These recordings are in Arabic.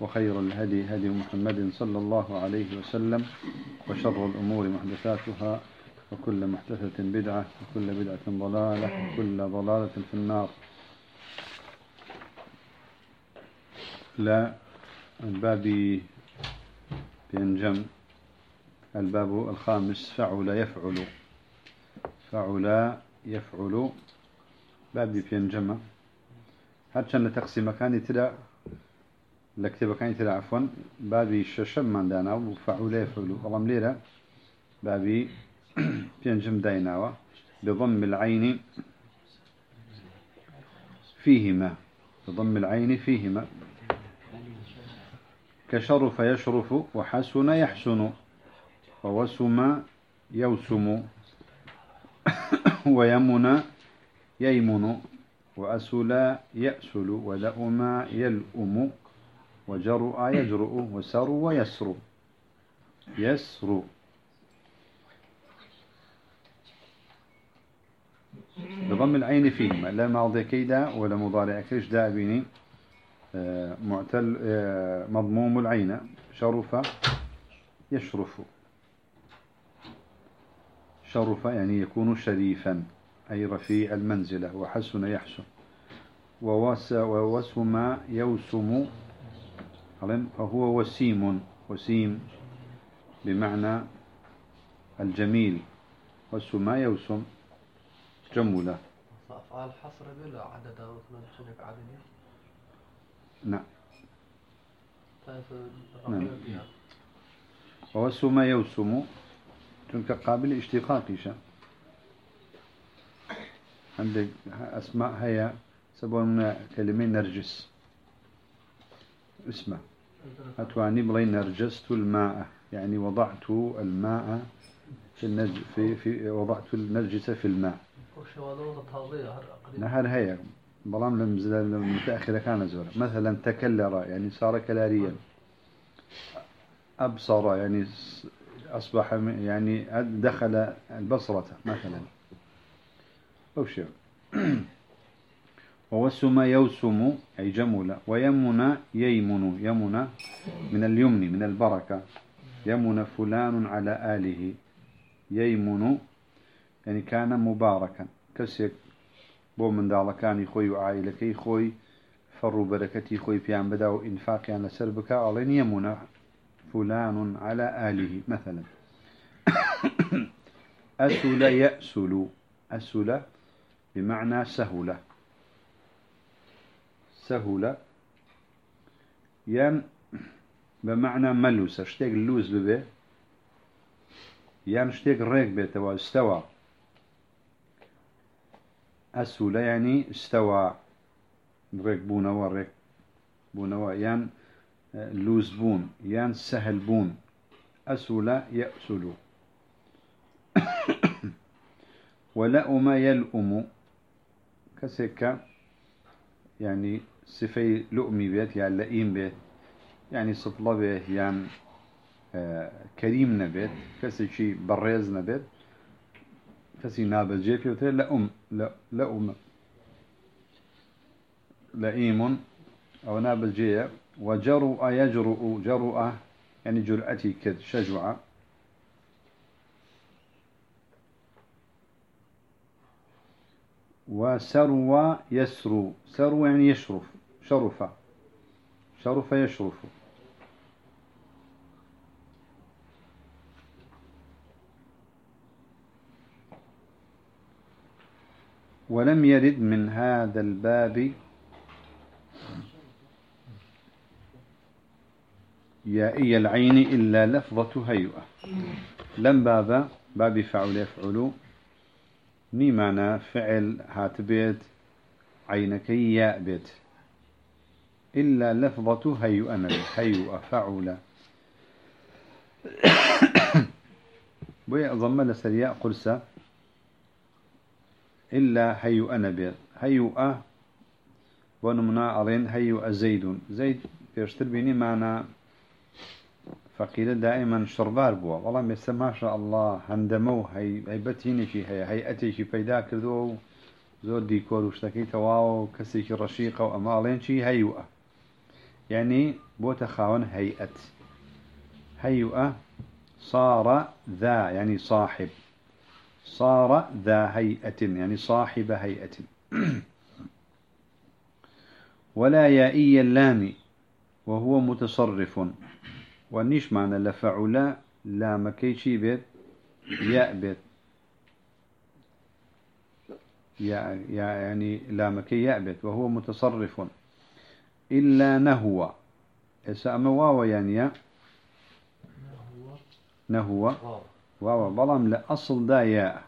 وخير الهدي هدي محمد صلى الله عليه وسلم وشر الأمور محدثاتها وكل محدثة بدعة وكل بدعة ضلالة وكل ضلالة في النار. لا الباب بينجم. الباب الخامس فعل يفعل. فعل يفعل. باب بينجم. هرچند تقسيم مكاني تلا لكتب كان ترى عفوا بابي الششم من دانا وفعول يفعل والله مليرة. بابي بينجم دايناوا بضم العين فيهما. بضم العين فيهما. كشرف يشرف وحسن يحسن. ووسم يوسم. ويمن ييمن. وأسل يأسل. ولأم يلؤم. وجرؤ يجرؤ وسرو يسر يسر. بضم العين فيهما. لا ماضي كيدا ولا مضارع كيش. دا بيني آه، معتل آه، مضموم العين. شرف يشرف. شرف يعني يكون شريفا أي رفيع المنزلة. وحسن يحسن. ووسم يوسم فهو وسيم وسيم بمعنى الجميل. والسما يوسم؟ جملة. أفعال حصر بلا عدد شنك عدد نعم. طيب نعم. وسما يوسم؟ تنك قابل اشتقاقي شا. عندك أسماء هي سبون كلمة نرجس. اسمه أتواني بلي نرجست الماء. يعني وضعت الماء في النج في في وضعت النرجس في الماء. نهر هي بلام المتأخرة كان زورا مثلا تكلر يعني صار كلاريا. أبصر يعني أصبح يعني دخل البصرة مثلا. أو شيء ووسم يوسم أي جمل ويمن ييمن يمن من اليمن من البركة. يمن فلان على آله. ييمن يعني كان مباركا. كسيك بو من دالا كان يخوي وعائلكي خوي فروا بركتي خوي بيان بداو إنفاق يعني سربك أعلن يمن فلان على آله مثلا. أسل يأسل. أسل بمعنى سهولة. سهولة. يان بمعنى ملوس اشتاق اللوز ببه. يان اشتاق ريك بيتوا استوى. أسهولة يعني استوى. ريك بونوا ريك بونوا يان لوز بون. يان سهل بون. أسهولة يأسل. ولأم يلأم. كسكة يعني صفي لؤمي بيت يعني لئيم بيت يعني صفلة بيت يعني آه كريم نبيت كسي شي بريز نبيت كسي نابل جيفي وتر لأم لأم لئيم أو نابل جيه وجرؤ يجرؤ جرؤ يعني جرأتي كد شجعة وسروى يسرو سرو يعني يشرف. شرف. شرف يشرف. ولم يرد من هذا الباب يائي العين إلا لفظة هيئة. لم باب باب فعل يفعل. ني فعل هاتبيت عينك ياء بيت إلا لفظة هيو أنا هيو فعل بوي ضم لسرياء قرصة إلا هيو أنا هيو أه ونمنا أرين هيو زيد زيد بيشتر بيني معنا فقيلة دائما شربار بوا. والله مثل ما شاء الله هندمو هي هيبتيني شي هي هيئتي شي پیدا كردو زور ديكور وشتكي تواو كسي شي رشيقة وأمالين شي هيوأة يعني بوتا خاون هيئة هيئة صار ذا يعني صاحب. صار ذا هيئة يعني صاحب هيئة. ولا يائي اللام وهو متصرف. ونيش معنى لفعل لا مكيشي بيت ياء بيت. يعني لا مكي ياء بيت. وهو متصرف. إلا نهو إسا واو يعني نهو واو. بلام لأصل دا ياء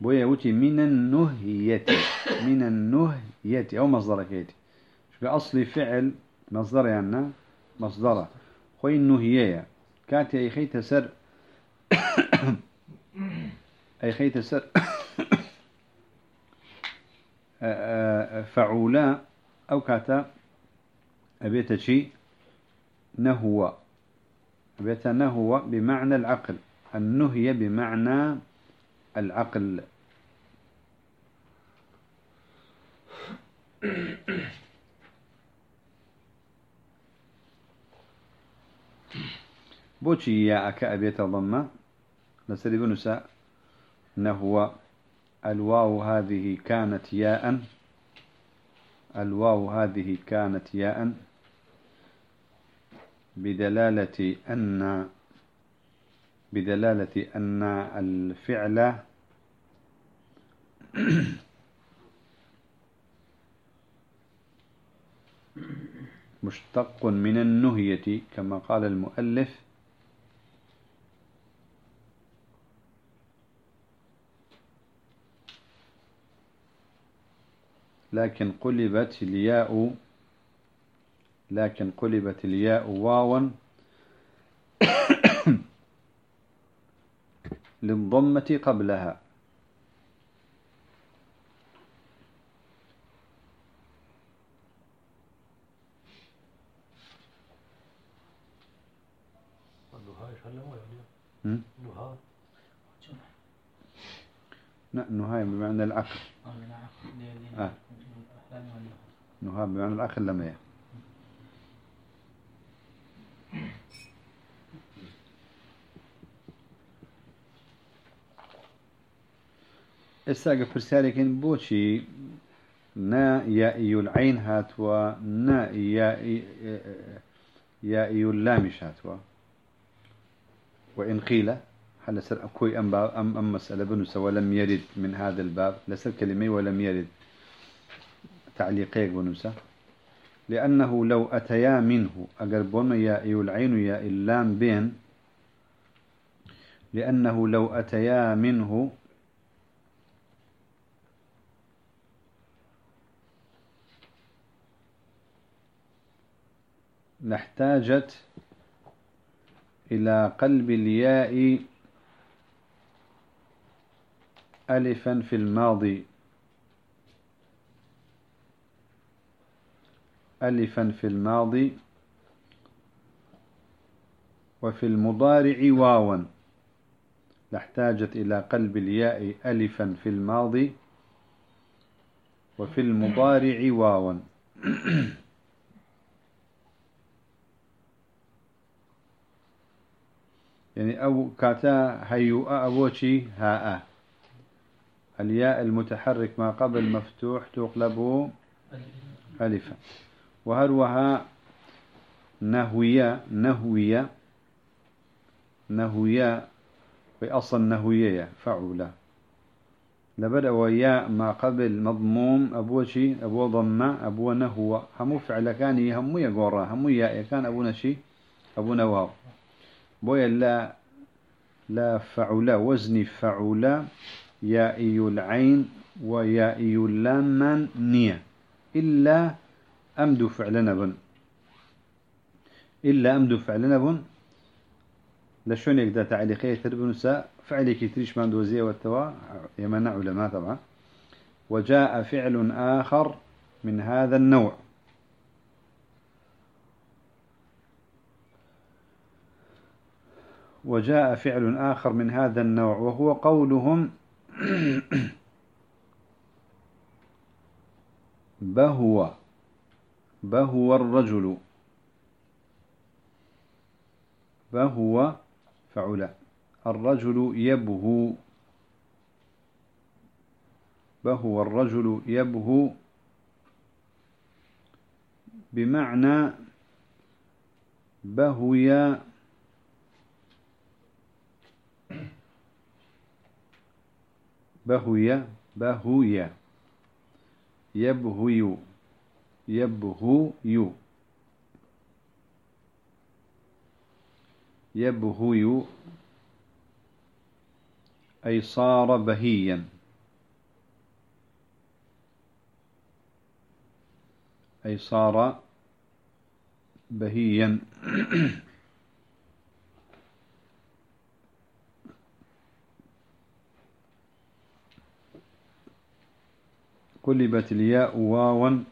بويا وتي من النهية. من النهية. أو مصدر كيتي. شو أصلي فعل مصدر يعني مصدره خوي النهية كاتي أي خيت سر. أي خيت سر. فعولا أو كاتا أبيت شيء نهو. أبيت نهو بمعنى العقل. النهي بمعنى العقل. بوشي يا أكا أبيت ضمة. لسري بنساء نهو. الواو هذه كانت ياء. الواو هذه كانت ياء. بدلالة أن بدلالة أن الفعل مشتق من النهية كما قال المؤلف. لكن قلبت الياء لكن قلبت الياء واوا للضمة قبلها. نهاية بمعنى العقل آه. نهاية بمعنى العقل لما هي استاقف فرسالكين بوشي نا يائي العين هاتوا نا يائي يائي اللامش هاتوا. وإن قيل هل سر أكوي أم, أم, أم مسألة بنس ولم يرد من هذا الباب. لسر كلمة ولم يرد. تعليقيك بنسة لأنه لو أتيا منه أقربون يا العين يا اللام بين لأنه لو أتيا منه لاحتاجت إلى قلب الياء ألفا في الماضي. ألفا في الماضي وفي المضارع واوا. لاحتاجت إلى قلب الياء ألفا في الماضي وفي المضارع واوا. يعني أو كاتا هيو أبوشي هاء الياء المتحرك ما قبل مفتوح تقلب ألفا. وهروها نهوية نهوية نهوية أصل نهوية فعولة. لبدأ وياء ما قبل مضموم أبو شي أبو ضمة أبو نهو همو فعل كان همو يقرا همو ياء كان أبو نشي أبو نواو. بويا لا لا فعولة وزني فعولة يائي العين ويائي اللام نية. إلا أمد فعل نبن إلا أمد فعل نبن لشون يقدر تعليقية تربنسا فعلك تريش من دوزية والتوا يمنع علماء طبعا. وجاء فعل آخر من هذا النوع. وجاء فعل آخر من هذا النوع وهو قولهم بهو بهو الرجل. بهو فعلا الرجل يبهو. بهو الرجل يبهو. بمعنى بهوي بهوي بهوي يبهوي يبهوي يبهوي أي صار بهيا أي صار بهيا قلبت الياء واوا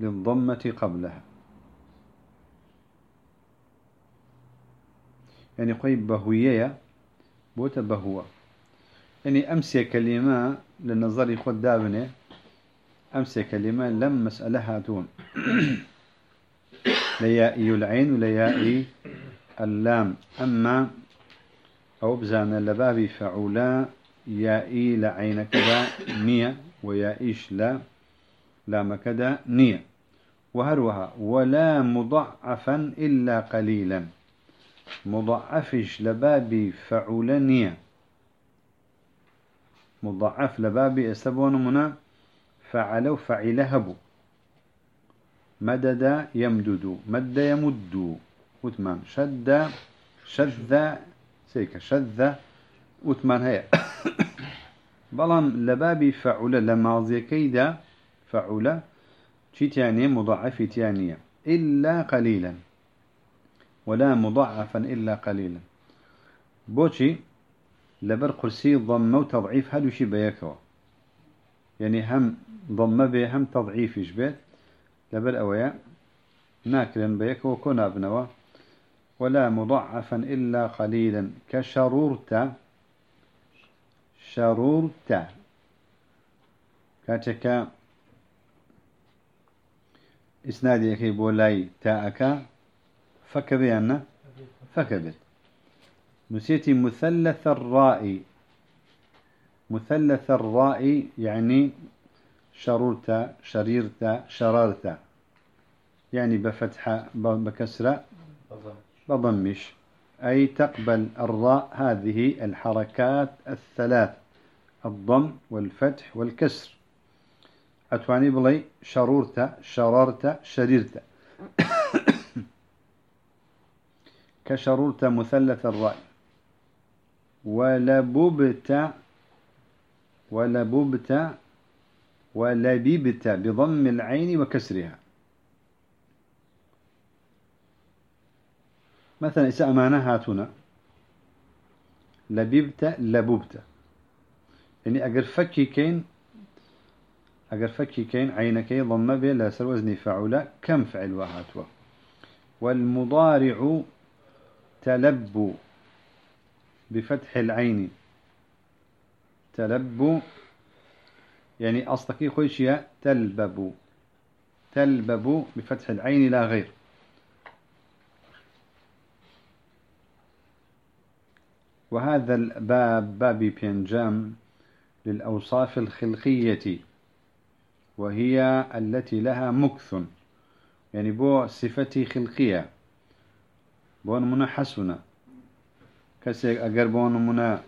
للضمة قبلها. يعني قيب بهوية بوت بهوة. يعني أمسي كلمة للنظر خد دابنة. أمسي كلمة لم مسألة هاتون ليائي العين وليائي اللام. أما أو بزانا لبابي فعولا يائي لعين كذا نية ويائيش لا لام كذا نية وهروها ولا مضعفا إلا قليلا. مضعفش لبابي فعولا نية مضعف لبابي استبون منا فعلوا فعل هبو مدد يمدد مد يمد وثمان شد سيك شذ وثمان هي بلام لبابي فعل لماضي كيدا فعل شي تاني مضاعف تانية إلا قليلا. ولا مضاعفا إلا قليلا. بوشي لبر قرسي ضم وتضعيف هادو شي بيكوا. يعني هم ضم به هم تضعيف يشبه لبر أويا ناكلا بيكوا كنا بنوا ولا مضعفا إلا قليلا. كشرورت شرورت. كاتك إسنادي أكي بولاي تاءك. فكبيانا فكبت نسيتي مثلث الراء. مثلث الراء يعني شررت شريرت شررت. يعني بفتحة بكسرة. بضمش أي تقبل الراء هذه الحركات الثلاث الضم والفتح والكسر. أتواني بلي شرورت شررت شريرت كشرورت مثلث الرأي. ولببت ولببت ولببت بضم العين وكسرها. مثلا إساء معناها هاتنا لببت لببت. يعني أقر فكي كين أقر فكي كين عينكي ضم به لا سر وزني فعولا. كم فعل وهاتوا؟ والمضارع تلب بفتح العين. تلب يعني أصلك خوشية تلبب. تلبب بفتح العين لا غير. وهذا الباب باب بينجام للأوصاف الخلقية وهي التي لها مكث يعني بو صفتي خلقية بون منا حسنة. كسيك أقر بون منا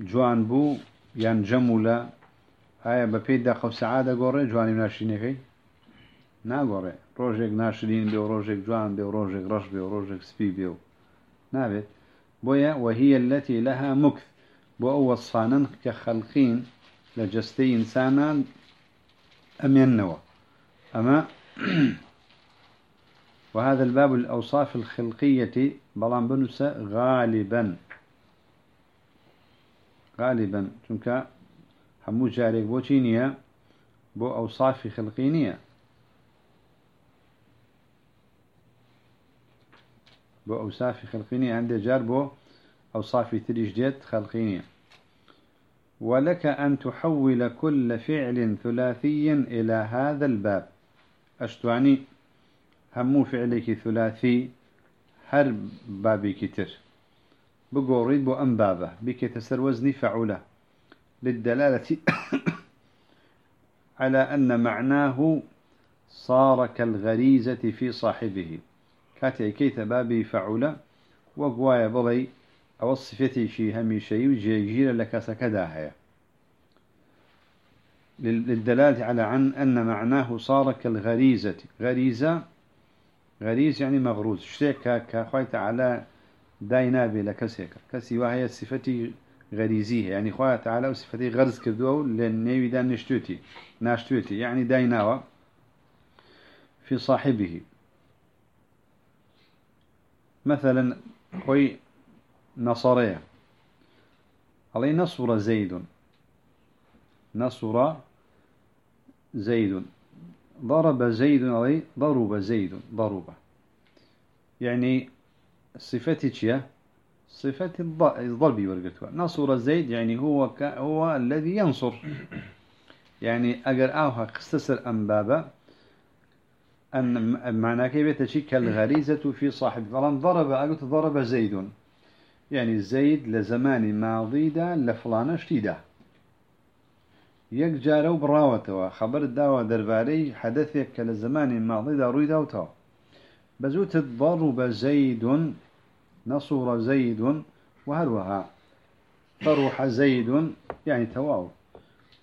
جوان بو يان جمولا هاي بپی داخل سعادة قوري جواني ناشريني كي نا قوري روجك ناشرين بيو روجك جوان بيو روجك رش بيو روجك سبي بيو نابت بويا وهي التي لها مكث. بو وصفانا كخلقين لجستي إنسانا أمينوا أما وهذا الباب الأوصاف الخلقية بلان بنس غالبا. غالبا. چونك همو جاريك بو چينيا بو أوصاف خلقينية. بو أوصاف خلقينية عند جار بو أوصاف تريجديت خلقينية ولك أن تحول كل فعل ثلاثي إلى هذا الباب. أشتواني همو فعلك ثلاثي هر بابي كتر بقوريد بو أم بابه بك تسر وزني فعوله للدلالة على أن معناه صار كالغريزة في صاحبه. كاتي كيت بابي فعوله وقوايا بضي أو الصفتي شي همي شيء وجيجير لك سكداها للدلالة على عن أن معناه صار كالغريزة غريزة غريز يعني مغروز. شتيك كخويت على داينا بلا كسيك كسي وهي صفتي غريزية. يعني خويت تعالى وصفتي غرز كردو للنيوي نشتوتي ناشتوتي. يعني دايناوا في صاحبه. مثلا خوي نصرية. علي نصر زيد. نصر زيد. ضرب زيد علي ضرب زيد. ضرب. يعني صفتي شيء صفة الضرب ورقتها. نصر زيد يعني هو هو الذي ينصر. يعني أجر أوها قستسر أنبابا أن معناه كيف تشيك الغريزة في صاحب. فلان ضرب أقول ضرب زيد. يعني زيد لزمان ماضي دا لفلان شتيدا يك جارو براوتوا. خبر الدعوة درباري حدثك كالزمان ماضي دا روي داوتوا. بزوت ضرب زيد نصر زيد وهروها. فروح زيد يعني تواو.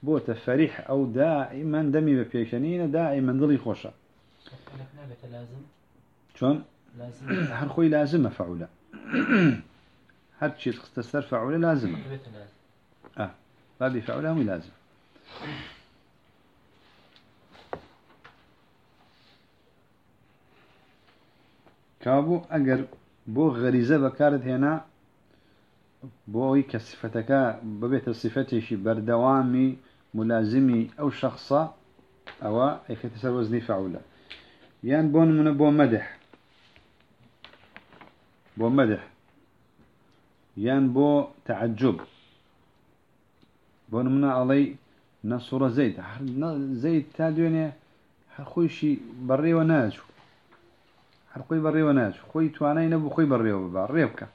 بوت فريح أو دائما دمي ببيشنين دائما ضلي خوشة لازم شون؟ لازم. هالخوي لازم مفعولة هاد شيء تستر فعولة لازمة. آه. هذه فعولة مي لازم. كابو أجر بو غريزة بكارت هنا بوي كصفتك ببيت الصفتي شي بردوامي ملازمي أو شخصة أو أي كتسر وزني فعولة. يعني بون من بو مدح. بو مدح. يعني بو تعجب. بون من علي نصر زيد زيد تادوني خوي شي بري وناجو. خوي بري وناجو. خوي تواني نبو خوي بري وبار ريبك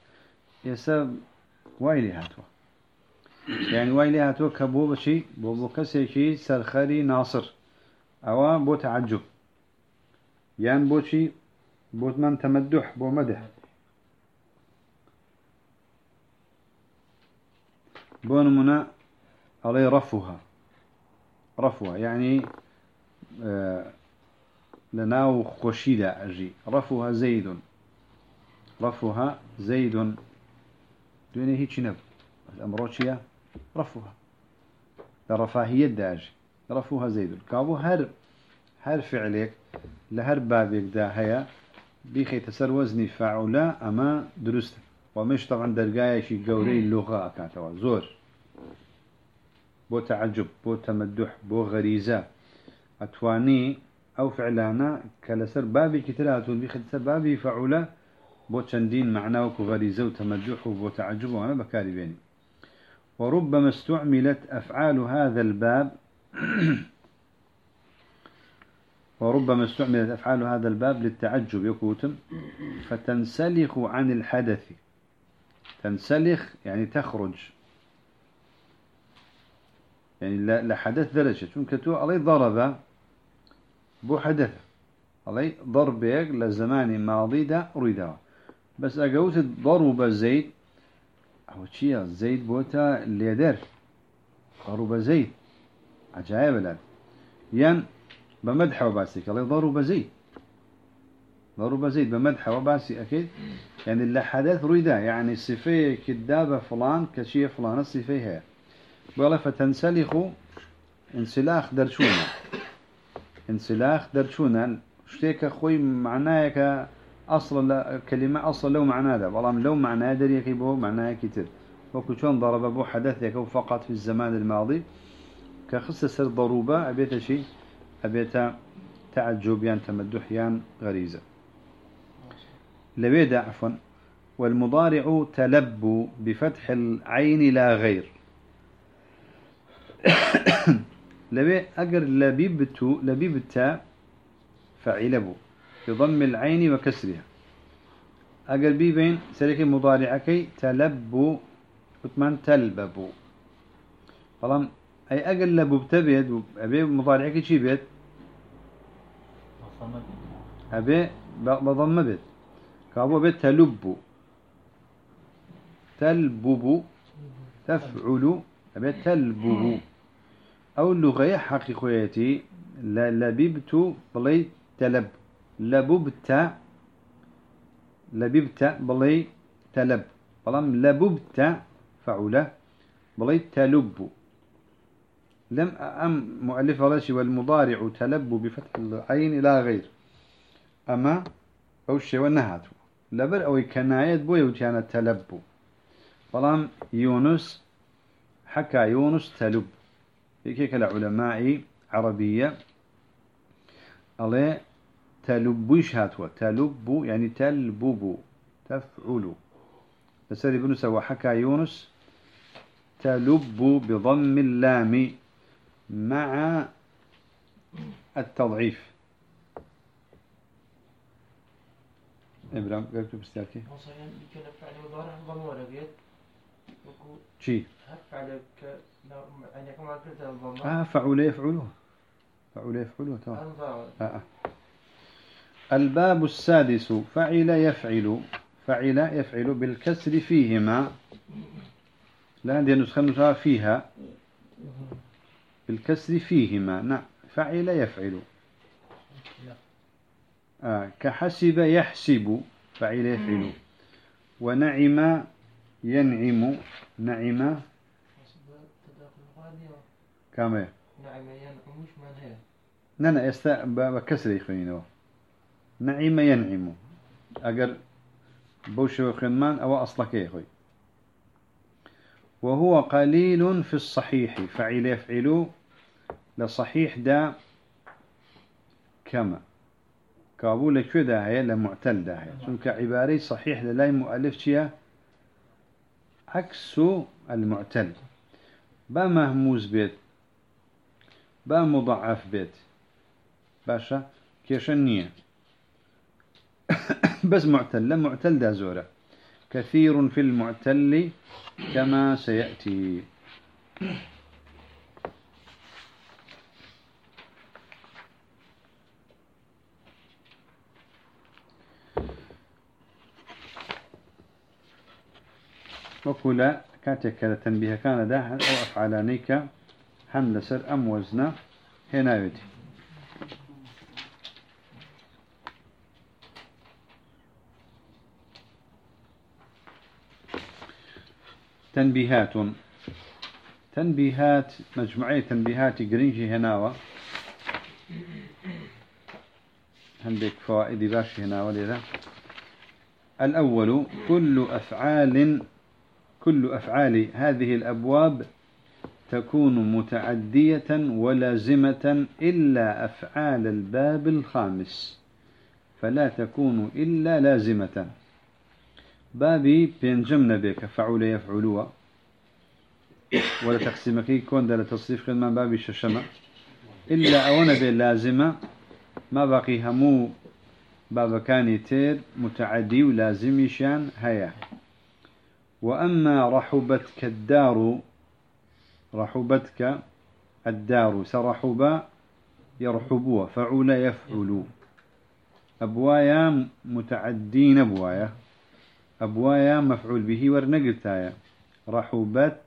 يسا وايلي هاتوا. يعني وايلي هاتوا كبو بشي. بو بو كسي شي سرخري ناصر. أو بو تعجب. يعني بو شي بو من تمدح بو مدح بون منا علي رفوها يعني آه لناو خشيدة أجي رفوها زيد رفوها زيد دون هيك نب الأمروشية رفوها لرفاهية داجي رفوها زيد كابو هر هر فعلك لهر بابك دا هيا بيخي تسر وزني فعولا أما درست. ومش طبعا درقايا شي قوري اللغة أكاتوا. زور. بو تعجب بو تمدح بو غريزة. أتواني أو فعلانا كالسر بابي كتلاتون بيخد سر بابي فعولا بو تشندين معناه وغريزة وتمدح وبو تعجب. وأنا بكاري بيني. وربما استعملت أفعال هذا الباب وربما استعملت أفعال هذا الباب للتعجب يكوتم فتنسلخ عن الحدث. تنسلخ يعني تخرج. يعني لحدث درجة. چونك تو علي ضرب بو حدث. علي ضربك لزمان ماضي دا ريدا بس أقوت ضرب زيد. أو تشيا زيد بوتا ليدر. ضرب زيد. عجائب الآن. ين بمدح وباسك علي ضرب زيد ضرب زيد بمدح وباسي أكيد؟ يعني اللي حدث ريدا يعني صفية كدابة فلان كشيء فلان الصفية هي. بلا فتنسلخ انسلاخ درشونا. انسلاخ درشونا. شتيك خوي معناك أصل لا كلمة أصل لو معناه ده والله لو معناه دري يكيبه معناه كتير. وكل شون ضرب أبو حدث فقط في الزمان الماضي. كخص سر ضروبة أبيت شيء؟ أبيت تعجب يان تمدح يان غريزة. لبيدا عفوا. والمضارع تلب بفتح العين لا غير. لبي أجر لبيبتو لبيبتا فعلبو بضم العين وكسرها. أجر بيبين سلك مضارعكي تلبو وثمان تلببو طالما أي أجر لبو بتبيد أبي مضارعكي شي بيت وصمد أبي بضم بيت كابو بيت تلبو تلبب. تفعل. أبي تلبب أو اللغة حقيقيتي ل- لببت. بلي تلب. لببت. لببت. بلي تلب. بلام لببت. فعل. بلي تلب. لم أم مؤلف رشي والمضارع تلب بفتح العين إلى غير. أما أو الشيء والنهات لبر أو كناية بوي وكان تلب. بلام يونس حكى يونس تلب. هيك العلماء عربية. الله تلبش هاتوا تلب يعني تلبب. تفعل. فسر ابن سوى حكى يونس. تلب بضم اللام. مع التضعيف. إبراهيم قلت بستاكي وصيا بكنا فعل مضارع ضم ولا بيت شي. فعل ك يعني كما قلت الضم آه فعل يفعله فعل يفعله تمام. آه. آه. الباب السادس فعل يفعل. فعل يفعل بالكسر فيهما. لا عندي نسخة فيها. بالكسر فيهما. نعم فعل يفعل. آه. كحسب يحسب فعل يفعل. ونعم ينعم. نعم. كما نعم ينعمش من هي؟ نانا يستا بكسر يخوينه نعم ينعم. أجر بوش خنمان أو أصلك يخوي وهو قليل في الصحيح. فعل يفعل. لصحيح دا كما كابول كذا هي لمعتل دا هي شنك عباري صحيح للاي مؤلف شيا عكس المعتل با مهموز بيت با مضاعف بيت باشا كيشن نية بس معتل لا معتل دا زورة كثير في المعتل كما سيأتي وكلا كاتك تنبيه كان ده أو أفعلانيك هم لسر أم وزنا هنا يدي تنبيهات. تنبيهات مجموعية تنبيهات جرينجي هناوة عندك فوائد باش هنا ولذا. الأول كل أفعال كل أفعال هذه الأبواب تكون متعدية ولازمة إلا أفعال الباب الخامس فلا تكون إلا لازمة. بابي بينجمنا بك فعل يفعلوا. ولا تقسيمك يكون ده لتصريف خدمة بابي ششمة. إلا أونا باللازمة ما باقي همو بابا كان تير متعدي ولازم يشان هيا. وأما رحبتك الدار رحبتك الدار سرحب يرحبوا فعل يفعل. أبوايا متعدين أبوايا. أبوايا مفعول به ورنقلتايا. رحبت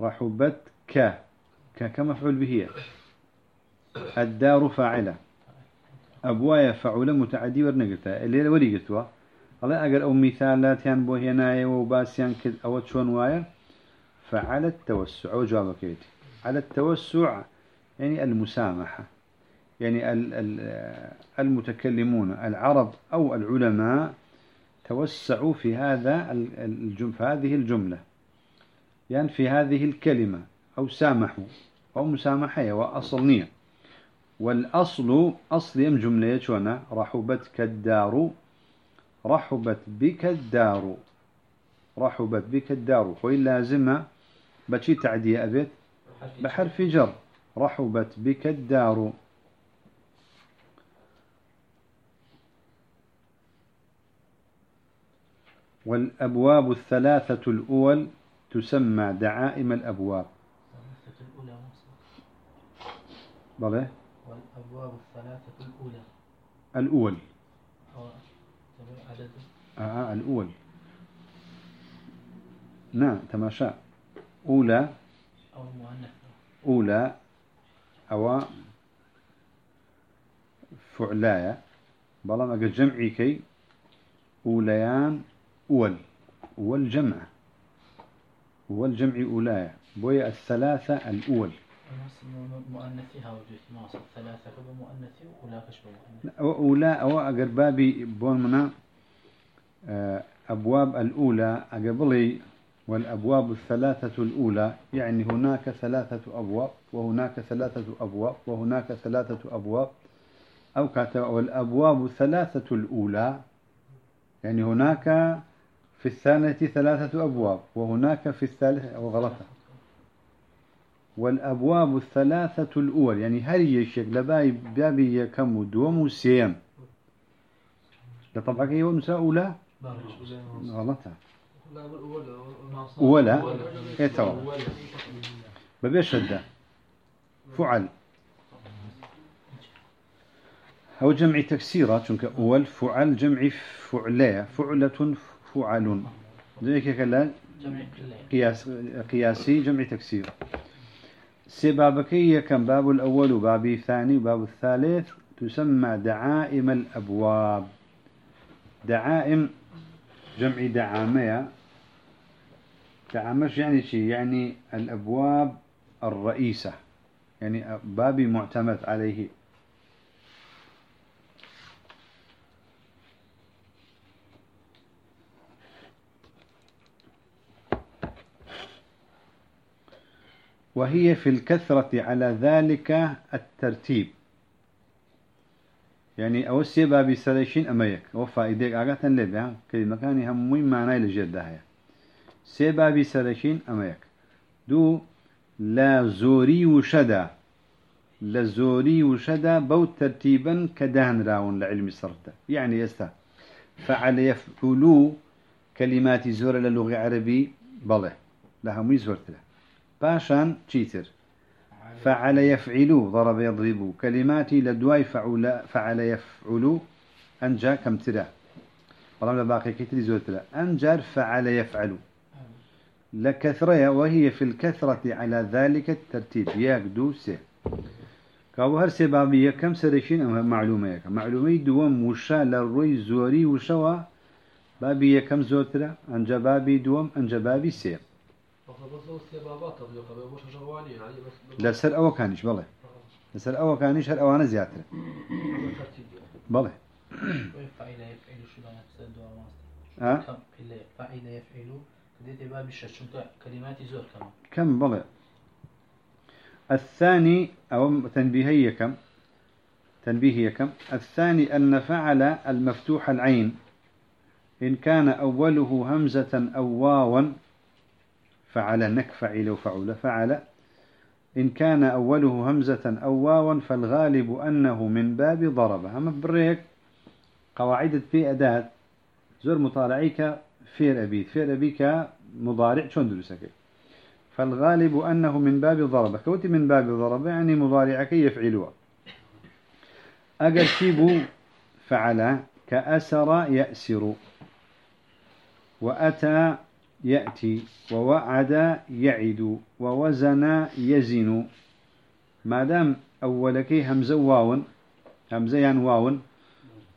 رحبت ك ك كمفعول به. الدار فاعلة. أبوايا فعل متعدي ورنقلتايا. اللي وري قلتوا الله أجر أو مثالات يان بو هنايا وباسيان كد أو شون وايا فعلى التوسع أو جوابك يتي على التوسع يعني المسامحة. يعني ال- ال- المتكلمون العرب أو العلماء توسعوا في هذا ال- الجم في هذه الجملة. يعني في هذه الكلمة. أو سامحوا. أو مسامحة وأصلنية والأصل أصل يم جملة شونا. رحبتك الدار رحبت بك الدار. رحبت بك الدار. خوي لازمة بشي تعدي أبيت. بحرف جر. رحبت بك الدار. والأبواب الثلاثة الأول تسمى دعائم الأبواب. بله والأبواب الثلاثة الأولى. الأول. أو آه آه، الأول. نعم تماشى أولى. أو المؤنث أولى. أو فعلاية. بلام أقل جمعي كي. أوليان أول. أول جمع أول جمع أولاية بوي الثلاثة الأول. مؤنثها مصر ثلاثة مؤنثي ولا كشبه مؤنث أو أولى أو أقل بابي بون منا آه، أبواب الأولى أقبلي والأبواب الثلاثة الأولى يعني هناك ثلاثة أبواب وهناك ثلاثة أبواب وهناك ثلاثة أبواب. أو كاتب والأبواب الثلاثة الأولى يعني هناك في الثانية ثلاثة أبواب وهناك في الثالثة أو والأبواب الثلاثة الأول يعني هل يشك لباي بابي كم؟ ودوم وسيم. طبعا كي يوم أولى؟ غلطة. لا ولا ولا إيه ترى. ببي شدة. فعل. أو جمع تكسيرة شنك أول فعل جمع فعلية فعلة فعل. زي كلا قياس قياسي جمع تكسير. سبابكية كان باب الأول وباب الثاني وباب الثالث تسمى دعائم الأبواب. دعائم جمع دعامية دعامش يعني شيء يعني الأبواب الرئيسة يعني باب معتمد عليه. وهي في الكثرة على ذلك الترتيب. يعني أو السيبا بسلاشين أميك. أو فائدة أغاثا لبها كلمة كان هموي معنى لجدها سيبا بسلاشين أميك. دو لا زوري وشدا. لا زوري وشدا بو ترتيبا كدهن راون لعلم صرته يعني يستا. فعل يفعلوا كلمات زور للغة عربي بله. لها مي زورت له. باشان تشيتر فعل يفعلوا ضرب يضرب. كلماتي لدواي فعل فعل يفعلوا أنجا كم ترى. والله باقي كتير زوت لا أنجر فعل يفعل لكثرة وهي في الكثرة على ذلك الترتيب. يقدو سي. كابو هر سبابية كم سرشين أم معلومة يك معلومة دوم وشا للروي زوري وشوا بابي كم زوترا أنجا بابي دوم أنجا بابي سي. أوانا زيادة ترتيب بله فعل يفعل شو لا نفسد ومصر ها؟ كم بله الثاني أو تنبيهية كم تنبيهية كم الثاني أن فعل المفتوح العين. إن كان أوله همزة أو واوا فعل نك فعل. وفعل فعل. إن كان أوله همزة أو واوا فالغالب أنه من باب ضرب هم بريك قواعد في أداة. زور مطالعيك فير أبيت فير أبيك مضارع شون درسك فالغالب أنه من باب ضرب كوتي من باب ضرب يعني مضارعك يفعلها. شيبو فعل كأسر يأسر. وأتى يأتي ووعد يعد ووزن يزن. ما دام أولك همزة واو همزة يعني واو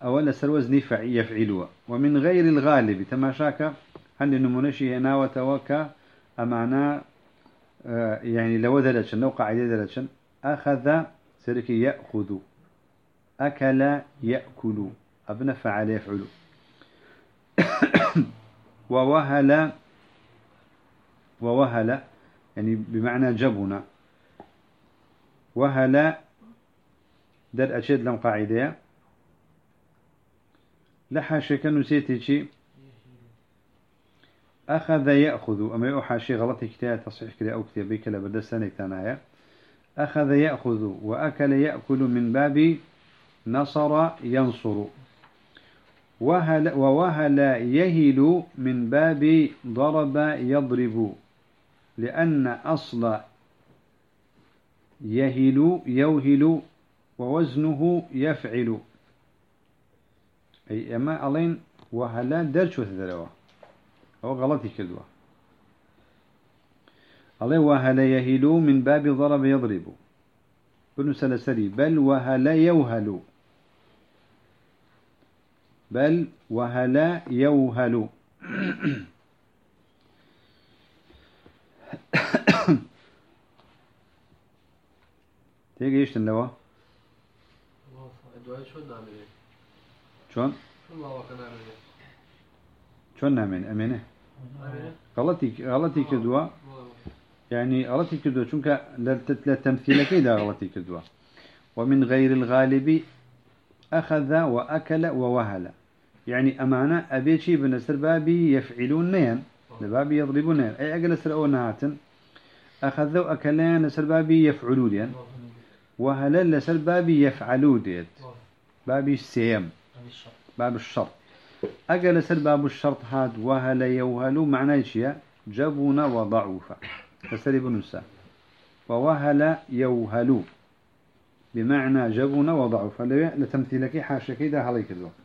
أول سر وزني فع- يفعلوا. ومن غير الغالب تماشاك هل نمونشي هنا وتوكا أمانا آه، يعني لو دلتشن لو قاعدة دلتشن أخذ سرك يأخذ أكل يأكل أبنى فعل يفعل. ووهل ووهل يعني بمعنى جبنا. وهل در أشد لم قاعدة؟ لحاشك نسيتي أخذ يأخذ أما يوحاشي غلط كتاب تصحيح كده أو كتابي كلا بدأ سنة تنايا أخذ يأخذ وأكل يأكل من باب نصر ينصر. وهل ووهل يهل من باب ضرب يضرب. لأن أصل يهل يوهل ووزنه يفعل. أي أما ألين وهلا درش وثذروا أو غلطي كدوا. الله وهل يهل من باب ضرب يضرب. بن سلسلي بل وهل يوهل. بل وهل يوهل. تيجي إيش تنلوا الدعاء شو نعمل شلون ما وقت نعمل شلون نعمل أمينة. غلطي غلطي كدوا يعني غلطي كدوا شونك لا تمثيل كذا غلطي كدوا ومن غير الغالب أخذ وأكل ووهل. يعني أمانة أبي شيء بنسر بابي يفعلون نيان. لبابي يضربون نيان. أي أقل سر أو نهاتن. أخذ وأكلان نسر بابي يفعلون ديان وهل لسر بابي يفعلون ديت. بابي السيم. باب الشرط. أقل سر باب الشرط هاد وهل يوهل معناه شيء؟ جبن وضعوف. فسر ابن السا ووهل يوهل بمعنى جبن وضعوف. لتمثيلك حاشا كده عليك الوقت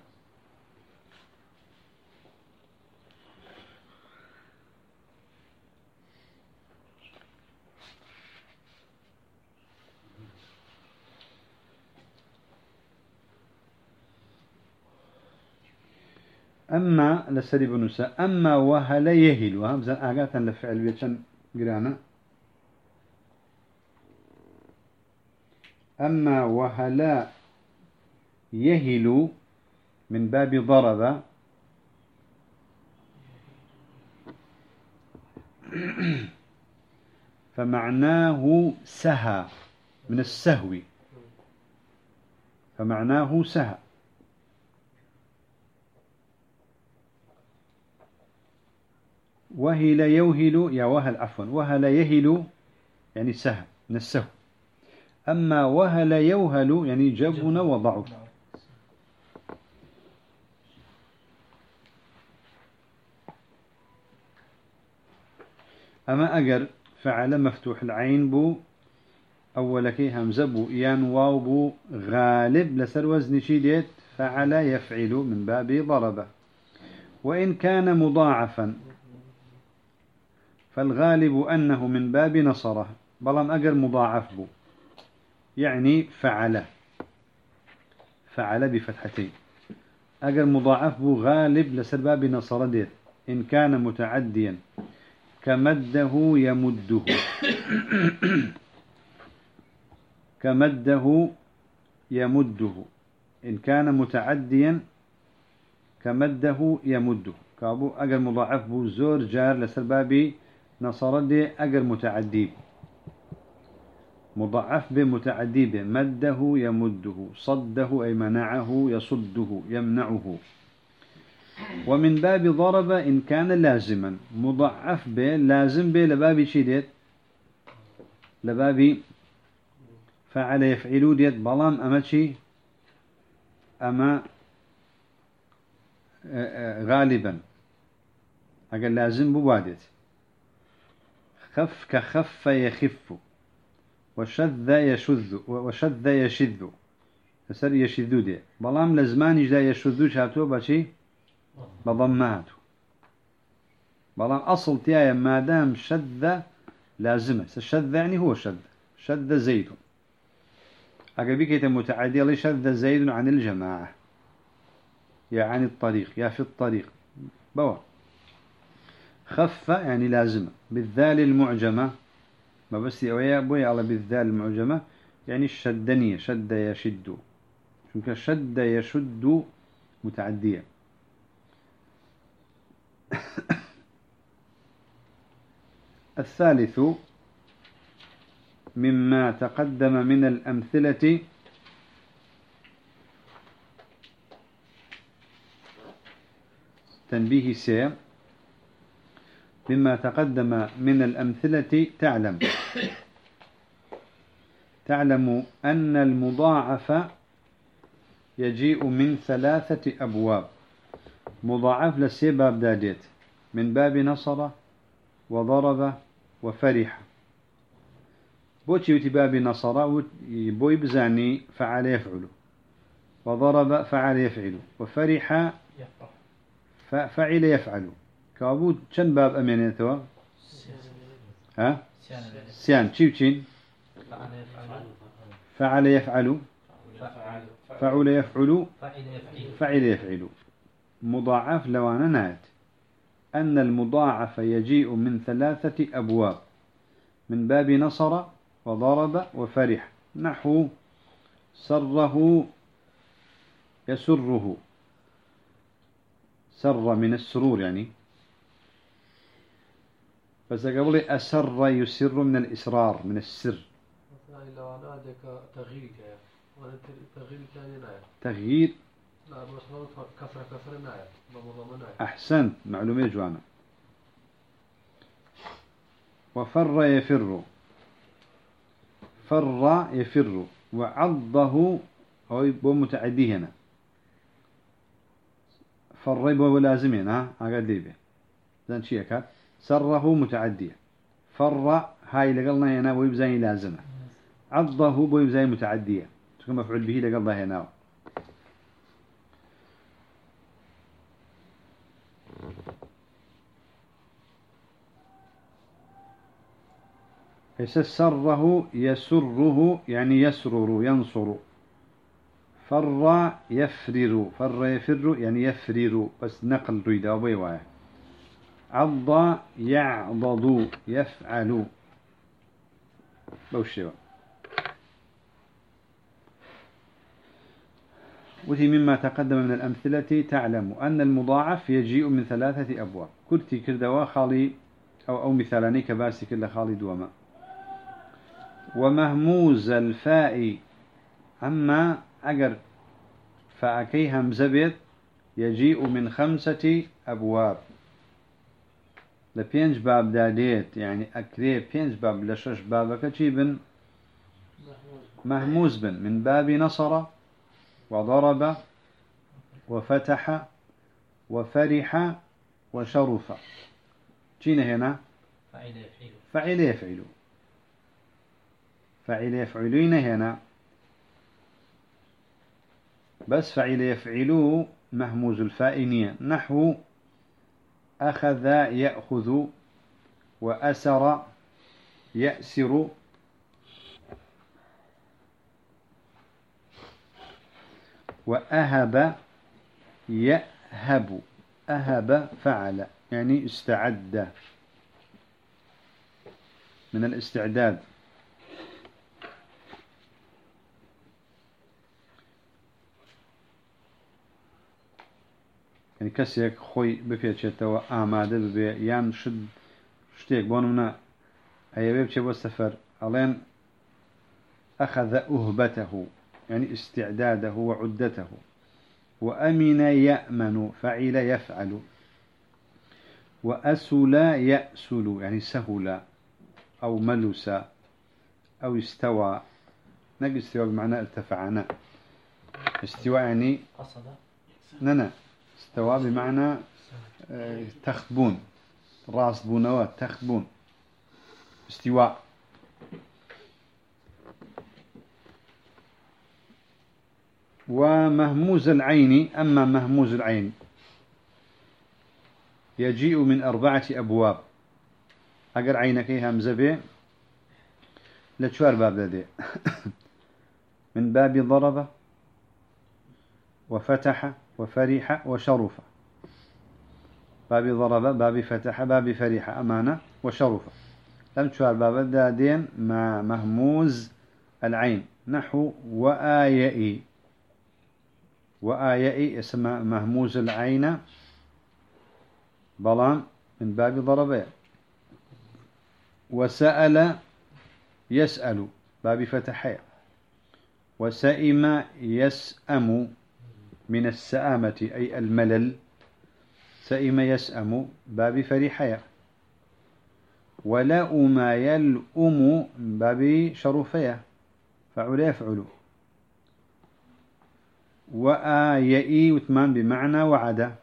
أما لسري بنوسا أما وهل يهل؟ وهمزة آقاتا لفعل بيتشن قرانا. أما وهل يهل من باب ضرب. فمعناه سهى من السهو. فمعناه سهى. وهل يوهل يا وهل عفوا وهل يهل يعني سهى من السهو أما وهل يوهل يعني جبن وضعف أما أجر فعل مفتوح العين بو أول كي همزة بو يان واو بو غالب لسر وزن شيديت فعل يفعل من باب ضربة. وإن كان مضاعفا فالغالب أنه من باب نصره بلام أجر مضاعف بو. يعني فعل. فعل بفتحتين. أجر مضاعف بو غالب لسر باب نصر ديت. إن كان متعديا كمده يمده. كمده يمده. إن كان متعديا كمده يمده. كابو أجر مضاعف بو زور جار لسر بابي نصر دي أجر متعدي مضاعف بمتعدي به مده يمده صده أي منعه يصده يمنعه. ومن باب ضرب إن كان لازما. مضاعف به لازم به لباب شديد لباب فعل يفعلوا ديت بلام أما شي؟ أما غالبا. أقل لازم بوادت خف كخف يخف وشذ يشذ وشذ يشذ فسر يشذ دي. بلام لزمان جدا يشذ شاتو بشي بضماته بلام أصل تيايا ما دام شذ لازمة. شذ يعني هو شذ. شذ زيد أقبيك متعدي لي شذ زيد عن الجماعة. يا عن الطريق يا في الطريق بوا. خف يعني لازمة بالذال المعجمة. ما بس يا بويا على بالذال المعجمة. يعني الشدنية شد يشد. شو شد يشد متعدية الثالث مما تقدم من الأمثلة. تنبيه سي. مما تقدم من الأمثلة تعلم. تعلم أن المضاعف يجيء من ثلاثة أبواب. مضاعف لسباب داديت من باب نصر وضرب وفرح. بوتي وتي باب نصر بوي بزاني فعل يفعل. وضرب فعل يفعل. وفرح فعل يفعل. كابوت كم باب أمينته ها؟ سيان تشيو تشين فعل يفعل. فعل يفعل. فعل فعل يفعل. فعل يفعل فعل يفعل مضاعف لو أنا نات أن المضاعف يجيء من ثلاثة أبواب. من باب نصر وضرب وفرح. نحو سره يسره. سر من السرور يعني. بس قبل أسر يسر من الإسرار من السر. تغيير لا بمضم نايم أحسنت معلومة جوانا. وفر يفر. فر يفر. وعضه هو بو متعدي هنا. فر بو لازم هنا هذا لي به زين شيء كات سره متعدية. فر هاي لقلنا هنا ويبزاي لازمة. عضه بو يبزاي متعدية. تكون مفعول به لقلنا هنا؟ ليس سره يسره؟ يعني يسرر ينصر. فر يفرر. فر يفر يعني يفرر. بس نقل ريدا وبيوايه عض يعضض يفعل. بوشيوا وهي مما تقدم من الأمثلة تعلم أن المضاعف يجيء من ثلاثة أبواب. كرتي كردوا خالي أو أو مثالاني كباسي كل خالي دوما. ومهموز الفاء. أما أجر فأكي همزة بيت يجيء من خمسة أبواب. لبينج باب داديت يعني أكري بينج باب لشش بابك بن؟ مهموز بن. من باب نصر وضرب وفتح وفرح وشرف جينا هنا فعل يفعل فعل يفعل فعل يفعلون هنا بس فعل يفعلوا مهموز الفائنية نحو أخذ يأخذ وأسر يأسر. وأهب يأهب. أهب فعل يعني استعد. من الاستعداد. يعني کەسێک خۆی بپێچێتەوە ئامادە ببێ یان شت شتێک بۆ منە ئەیەوێ بچێ بۆ سەفەر ئەڵێن أخذ أهبته يعني استعداده وعدته وأمن يأمن فعل يفعل وأسل يأسل يعني سهل أو ملس أو استوى. نقل استوى بمعنى ارتفعنا استواء يعني قصد ننا استوى بمعنى آه، تخبون. راس بونوات تخبون. استواء. ومهموز العين أما مهموز العين يجيء من أربعة أبواب. أقر عينك همزة به لتشوار باب لدي من باب ضرب وفتح وفرح وشرف. باب ضرب باب فتح باب فرح أمانة وشرف. لم تشوار باب دادين مع مهموز العين. نحو وآيئي. وآيئي اسم مهموز العين. بلان من باب ضربه وسأل يسأل. باب فتحية وسئم يسأم. من السآمة أي الملل. سئم يسأم باب فرحية ولا ما يلأم باب شرفية فعل يفعل وآيئي وثمان بمعنى وعد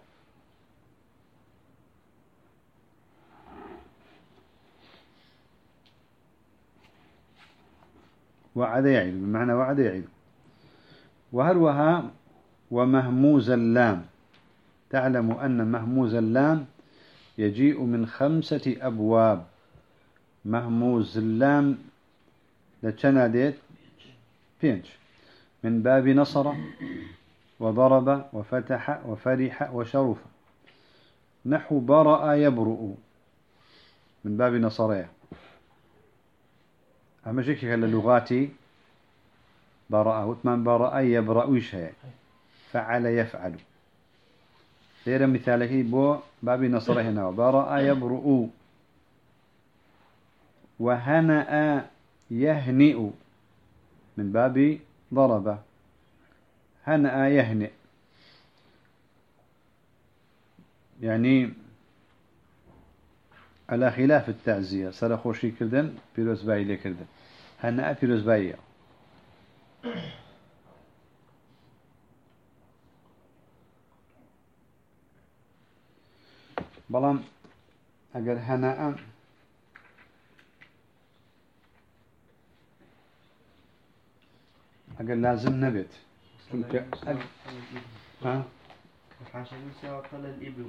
وعد يعيد بمعنى وعد يعيد. وهروها ومهموز اللام. تعلم أن مهموز اللام يجيء من خمسة أبواب. مهموز اللام لتشناديت بينش من باب نصر وضرب وفتح وفرح وشرف. نحو برأ يبرؤ. من باب نصرية. أما شكل اللغاتي براءة وثمان براءة يبرأ شيء. فعل يفعل. غير مثاله بو باب نصره هنا. براء يبرؤ. وهنأ يهنئ. من باب ضرب. هنأ يهنئ. يعني على خلاف التعزية. سر خوشي كردن بيروز باي لي كردن. هنأ بيروز باي بلام اگر هنأ اگر لازم نبت چونك ها؟ وقال الإبل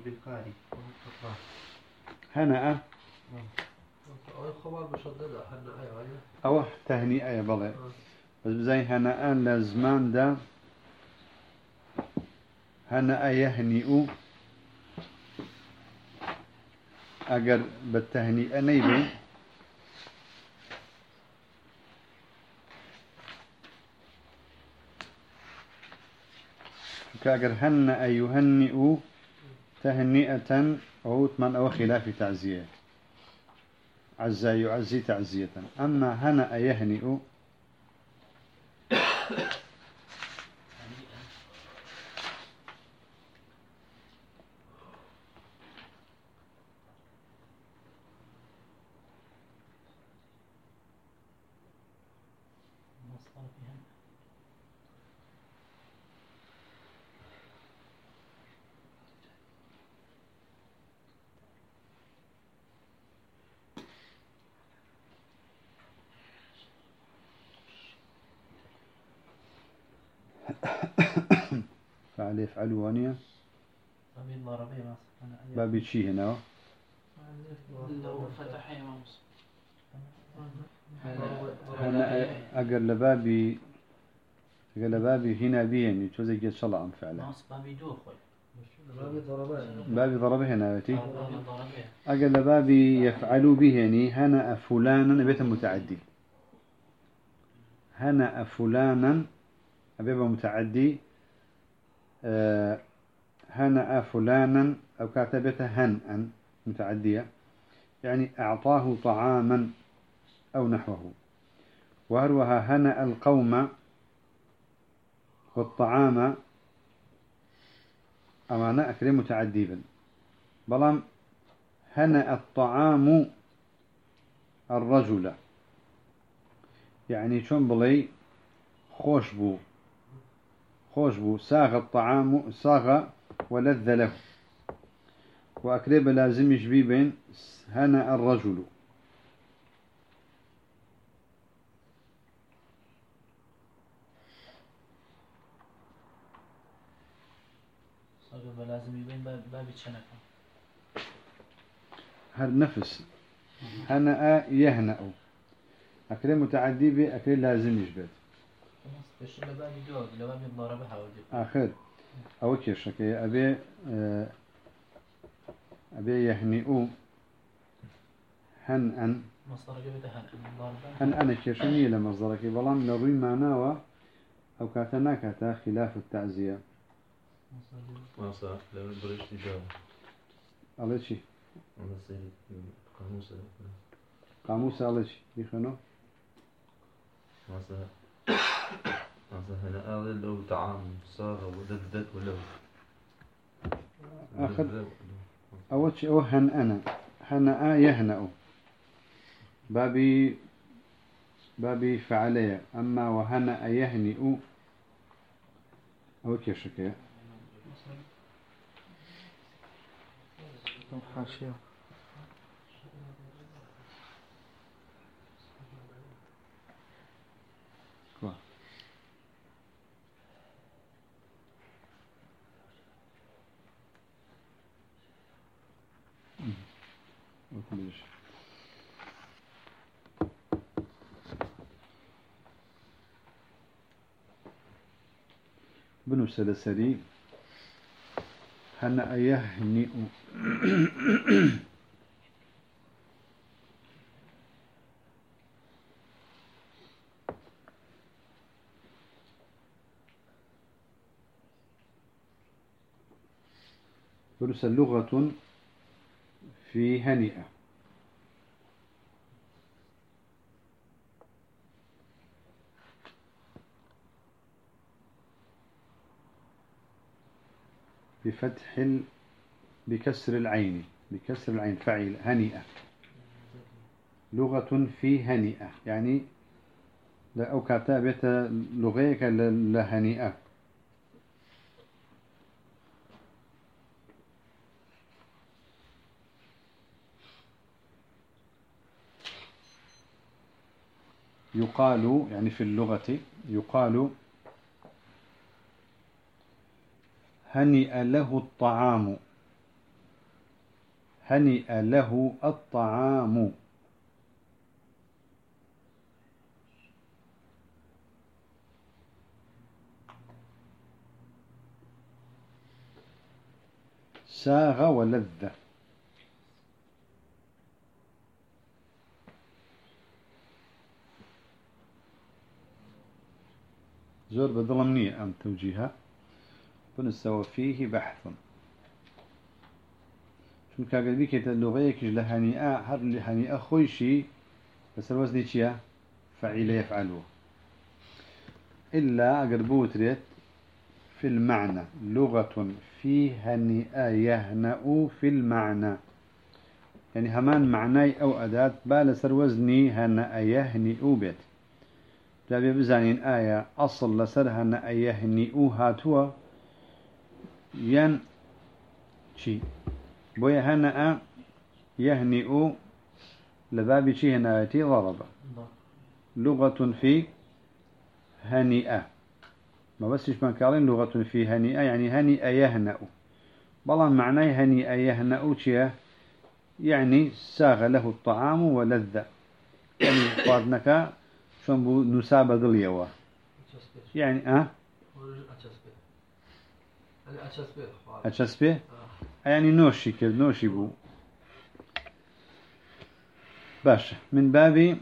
أي عين أو تهنئة يا بلى بس زي هنأ لزمان ده هنأ يهنئ اگر بالتهنئة نيبه كأجر هنأ يهنئ تهنئة أو من أو خلاف تعزية عزى يعزي تعزية أما هنأ يهنئ يفعل ونيا باب شي هنا لو فتح هنا؟ أجر لبابي أجر لبابي هنا بيني توزي جد شلا عن فعله ماس بابي دو خوي. بابي ضربة. هنا بتي؟ أجل بابي يفعل به يعني هنأ فلانا بيت متعدي. هنأ فلانا أبيبا متعدي. هنأ فلانا أو كاتبته هنأ متعدية. يعني أعطاه طعاما أو نحوه. وهروها هنأ القوم والطعام أمانة أكرم متعديبا. بلام هنأ الطعام الرجل. يعني شون بلي خوش بو. خوش بو ساغ الطعام ساغ ولذ له. وأكريب لازم يشبي بين هنأ الرجل. هل نفس. هنأ يهنأ. أكريم متعدي به أكريم لازم يشبه آخر. أو كيشك أبي أبي يهنئو هن مصدر جبته هن الضربة هن أنا كيشني لمصدرك بلان لروي معناه أو كاتنا كاتا خلاف التعزية ماسا لو برشت جاو على شي قاموس قاموس على شي يخنو ماسا هنا لو طعام ولو. آخر. أول شيء أو هن أنا. هنأ يهنأ بابي بابي فعليا. أما وهنأ يهنئ أو. كيف شكيه حاشية. بنو سلسلي هنأ يهنئ ترسل لغة في هنئة بفتح ال... بكسر العين. بكسر العين. فعل. هنئة لغة في هنئة يعني لا أو كتابة لغيك لهنئة يقال يعني في اللغة يقال هنئ له الطعام. هنئ له الطعام. ساغ ولذ زور بظلمني أم توجيهها بنستوى فيه بحث. شو كاقل بيك اللغيك لهنيئة هر لهنيئة خويشي بس الوزن چيا فعيل يفعله إلا أقربوت ريت في المعنى. لغة في هنيئة يهنأ في المعنى. يعني همان معناي أو أداة بالسر وزني هنأ يهنئ بيت. جابي بزانين آية أصل لسر هنأ يهنئ هاتوا ين شي بويا هنأ يهنئ لباب شي هنايتي ضرب لغة في هنئة ما بس من كارين لغة في هنئة يعني هنئة يهنأ بلان معناه هنئة يهنأ يعني ساغ له الطعام ولذ يعني قارنك شون بو نسابة دليوا يعني أه أتشسبه يعني نوشي كد نوشي بو. باش من باب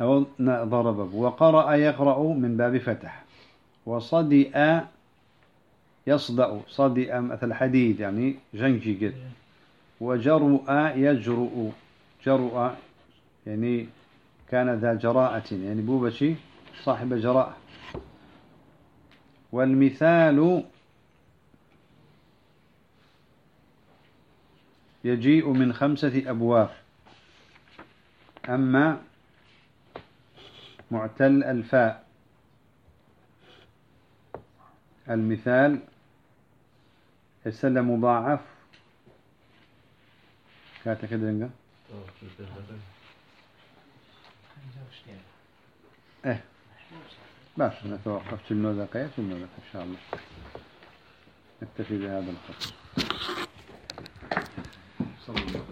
أو ضرب وقرأ يقرأ من باب فتح. وصدئ يصدأ. صدئ مثل حديد يعني جنجي قد وجرؤ يجرؤ. جرؤ يعني كان ذا جراءة يعني بوبشي صاحب جراءة. والمثال يجيء من خمسة أبواب. أما معتل الفاء. المثال يسلم مضاعف. كاتا كدرنجا إيه. باش نتوقف في النوذقية في النوذقة إن شاء الله. نكتفي بهذا القدر صلى الله